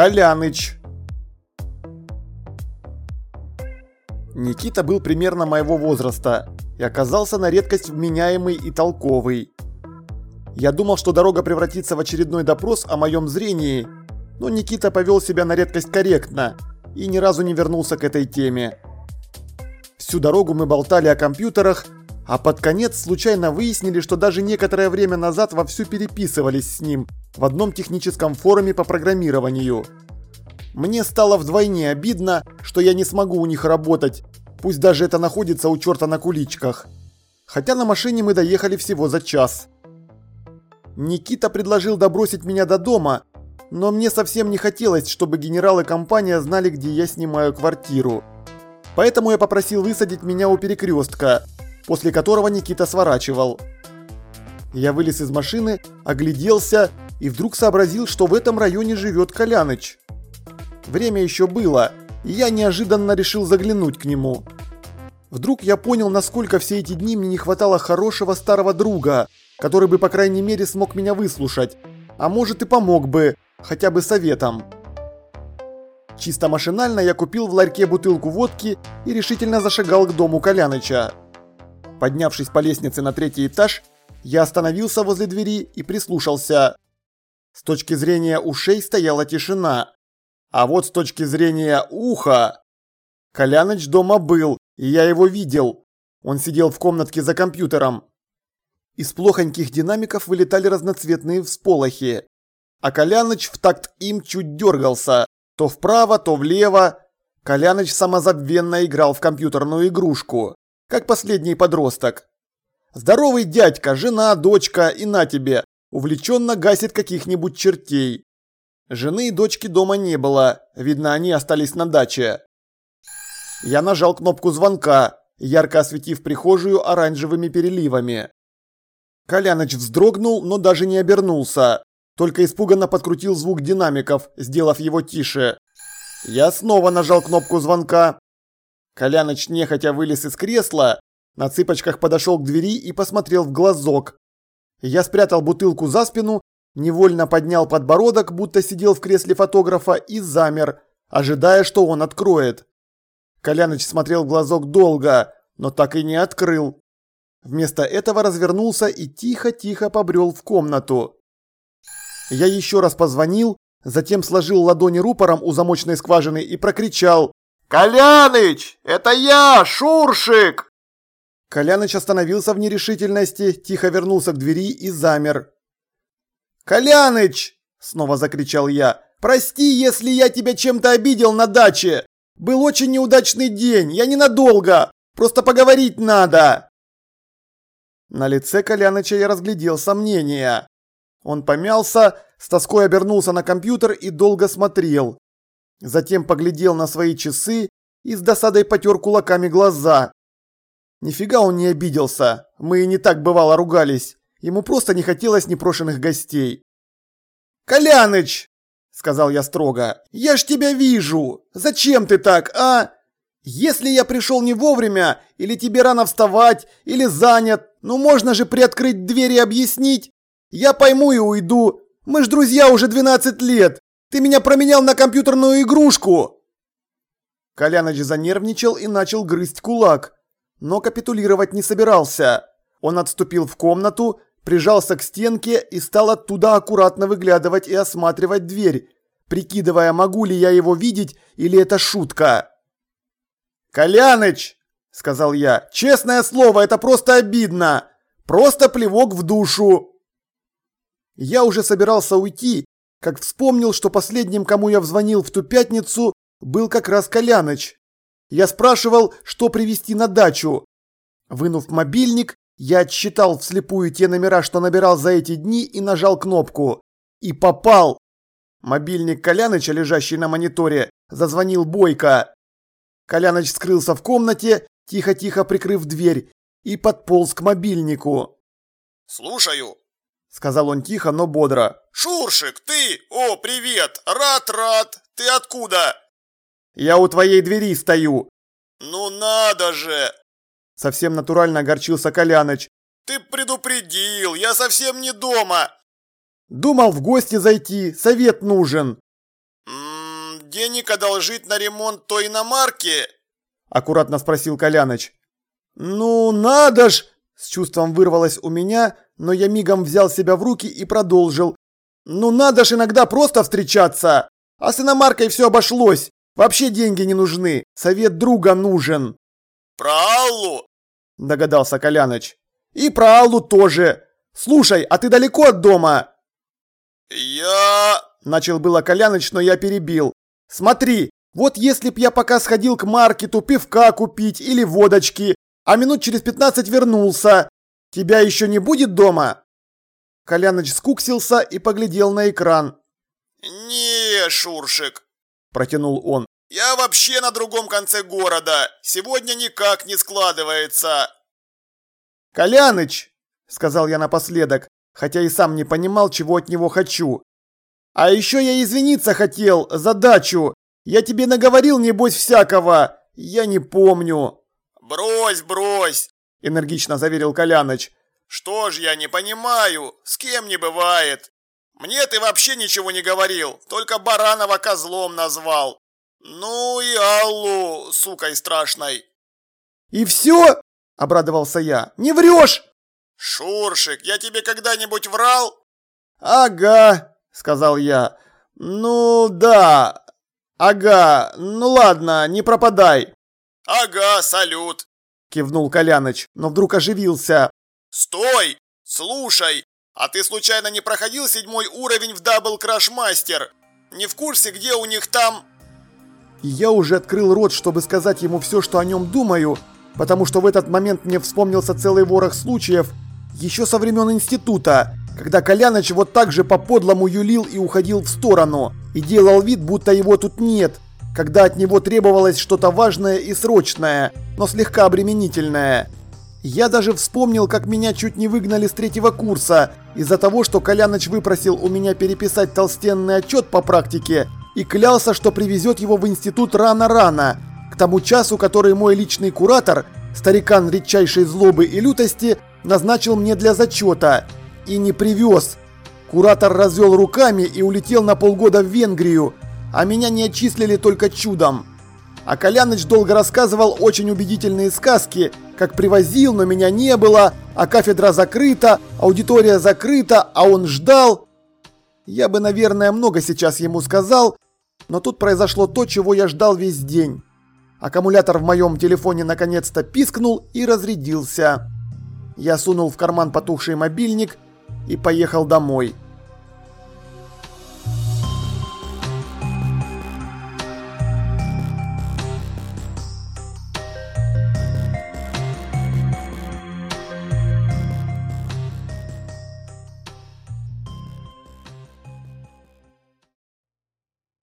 Коляныч. Никита был примерно моего возраста и оказался на редкость вменяемый и толковый. Я думал, что дорога превратится в очередной допрос о моем зрении, но Никита повел себя на редкость корректно и ни разу не вернулся к этой теме. Всю дорогу мы болтали о компьютерах, а под конец случайно выяснили, что даже некоторое время назад вовсю переписывались с ним в одном техническом форуме по программированию. Мне стало вдвойне обидно, что я не смогу у них работать, пусть даже это находится у черта на куличках. Хотя на машине мы доехали всего за час. Никита предложил добросить меня до дома, но мне совсем не хотелось, чтобы генерал и компания знали, где я снимаю квартиру. Поэтому я попросил высадить меня у перекрестка, после которого Никита сворачивал. Я вылез из машины, огляделся и вдруг сообразил, что в этом районе живет Коляныч. Время еще было, и я неожиданно решил заглянуть к нему. Вдруг я понял, насколько все эти дни мне не хватало хорошего старого друга, который бы, по крайней мере, смог меня выслушать, а может и помог бы, хотя бы советом. Чисто машинально я купил в ларьке бутылку водки и решительно зашагал к дому Коляныча. Поднявшись по лестнице на третий этаж, я остановился возле двери и прислушался. С точки зрения ушей стояла тишина. А вот с точки зрения уха... Коляныч дома был, и я его видел. Он сидел в комнатке за компьютером. Из плохоньких динамиков вылетали разноцветные всполохи. А Коляныч в такт им чуть дергался. То вправо, то влево. Коляныч самозабвенно играл в компьютерную игрушку. Как последний подросток. Здоровый дядька, жена, дочка и на тебе. Увлеченно гасит каких-нибудь чертей. Жены и дочки дома не было, видно, они остались на даче. Я нажал кнопку звонка, ярко осветив прихожую оранжевыми переливами. Коляныч вздрогнул, но даже не обернулся, только испуганно подкрутил звук динамиков, сделав его тише. Я снова нажал кнопку звонка. Коляныч нехотя вылез из кресла, на цыпочках подошел к двери и посмотрел в глазок. Я спрятал бутылку за спину невольно поднял подбородок, будто сидел в кресле фотографа и замер, ожидая, что он откроет. Коляныч смотрел в глазок долго, но так и не открыл. Вместо этого развернулся и тихо-тихо побрел в комнату. Я еще раз позвонил, затем сложил ладони рупором у замочной скважины и прокричал «Коляныч, это я, Шуршик!» Коляныч остановился в нерешительности, тихо вернулся к двери и замер. «Коляныч!» – снова закричал я. «Прости, если я тебя чем-то обидел на даче! Был очень неудачный день, я ненадолго! Просто поговорить надо!» На лице Коляныча я разглядел сомнения. Он помялся, с тоской обернулся на компьютер и долго смотрел. Затем поглядел на свои часы и с досадой потер кулаками глаза. Нифига он не обиделся, мы и не так бывало ругались. Ему просто не хотелось непрошенных гостей. «Коляныч!» – сказал я строго. «Я ж тебя вижу! Зачем ты так, а? Если я пришел не вовремя, или тебе рано вставать, или занят, ну можно же приоткрыть дверь и объяснить. Я пойму и уйду. Мы ж друзья уже 12 лет. Ты меня променял на компьютерную игрушку!» Коляныч занервничал и начал грызть кулак, но капитулировать не собирался. Он отступил в комнату, прижался к стенке и стал оттуда аккуратно выглядывать и осматривать дверь, прикидывая, могу ли я его видеть или это шутка. «Коляныч!» – сказал я. «Честное слово, это просто обидно! Просто плевок в душу!» Я уже собирался уйти, как вспомнил, что последним, кому я взвонил в ту пятницу, был как раз Коляныч. Я спрашивал, что привезти на дачу. Вынув мобильник, я отсчитал вслепую те номера, что набирал за эти дни и нажал кнопку. И попал! Мобильник Коляныча, лежащий на мониторе, зазвонил бойко. Коляныч скрылся в комнате, тихо-тихо прикрыв дверь, и подполз к мобильнику. «Слушаю», — сказал он тихо, но бодро. «Шуршик, ты? О, привет! Рад-рад! Ты откуда?» «Я у твоей двери стою». «Ну надо же! Совсем натурально огорчился Коляныч. «Ты предупредил, я совсем не дома!» «Думал в гости зайти, совет нужен!» «М денег одолжить на ремонт той иномарки?» Аккуратно спросил Коляныч. «Ну надо ж!» С чувством вырвалось у меня, но я мигом взял себя в руки и продолжил. «Ну надо ж иногда просто встречаться! А с иномаркой все обошлось! Вообще деньги не нужны, совет друга нужен!» «Про Аллу?» – догадался Коляныч. «И про Аллу тоже! Слушай, а ты далеко от дома?» «Я...» – начал было Коляныч, но я перебил. «Смотри, вот если б я пока сходил к маркету пивка купить или водочки, а минут через пятнадцать вернулся, тебя еще не будет дома?» Коляныч скуксился и поглядел на экран. «Не, Шуршик», – протянул он. «Я вообще на другом конце города. Сегодня никак не складывается». «Коляныч», – сказал я напоследок, хотя и сам не понимал, чего от него хочу. «А еще я извиниться хотел за дачу. Я тебе наговорил, небось, всякого. Я не помню». «Брось, брось», – энергично заверил Коляныч. «Что ж я не понимаю, с кем не бывает. Мне ты вообще ничего не говорил, только Баранова козлом назвал. Ну и Аллу, сукой страшной». «И все?» – обрадовался я. «Не врешь?» «Шуршик, я тебе когда-нибудь врал?» «Ага», – сказал я. «Ну да, ага, ну ладно, не пропадай». «Ага, салют», – кивнул Коляныч, но вдруг оживился. «Стой! Слушай, а ты случайно не проходил седьмой уровень в Дабл Краш Мастер? Не в курсе, где у них там...» Я уже открыл рот, чтобы сказать ему все, что о нем думаю, потому что в этот момент мне вспомнился целый ворох случаев, еще со времен института, когда Коляныч вот так же по-подлому юлил и уходил в сторону, и делал вид, будто его тут нет, когда от него требовалось что-то важное и срочное, но слегка обременительное. Я даже вспомнил, как меня чуть не выгнали с третьего курса из-за того, что Коляныч выпросил у меня переписать толстенный отчет по практике и клялся, что привезет его в институт рано-рано, к тому часу, который мой личный куратор, старикан редчайшей злобы и лютости, назначил мне для зачета. И не привез. Куратор развел руками и улетел на полгода в Венгрию, а меня не отчислили только чудом. А Коляныч долго рассказывал очень убедительные сказки, как привозил, но меня не было, а кафедра закрыта, аудитория закрыта, а он ждал. Я бы, наверное, много сейчас ему сказал, но тут произошло то, чего я ждал весь день. Аккумулятор в моем телефоне наконец-то пискнул и разрядился. Я сунул в карман потухший мобильник и поехал домой.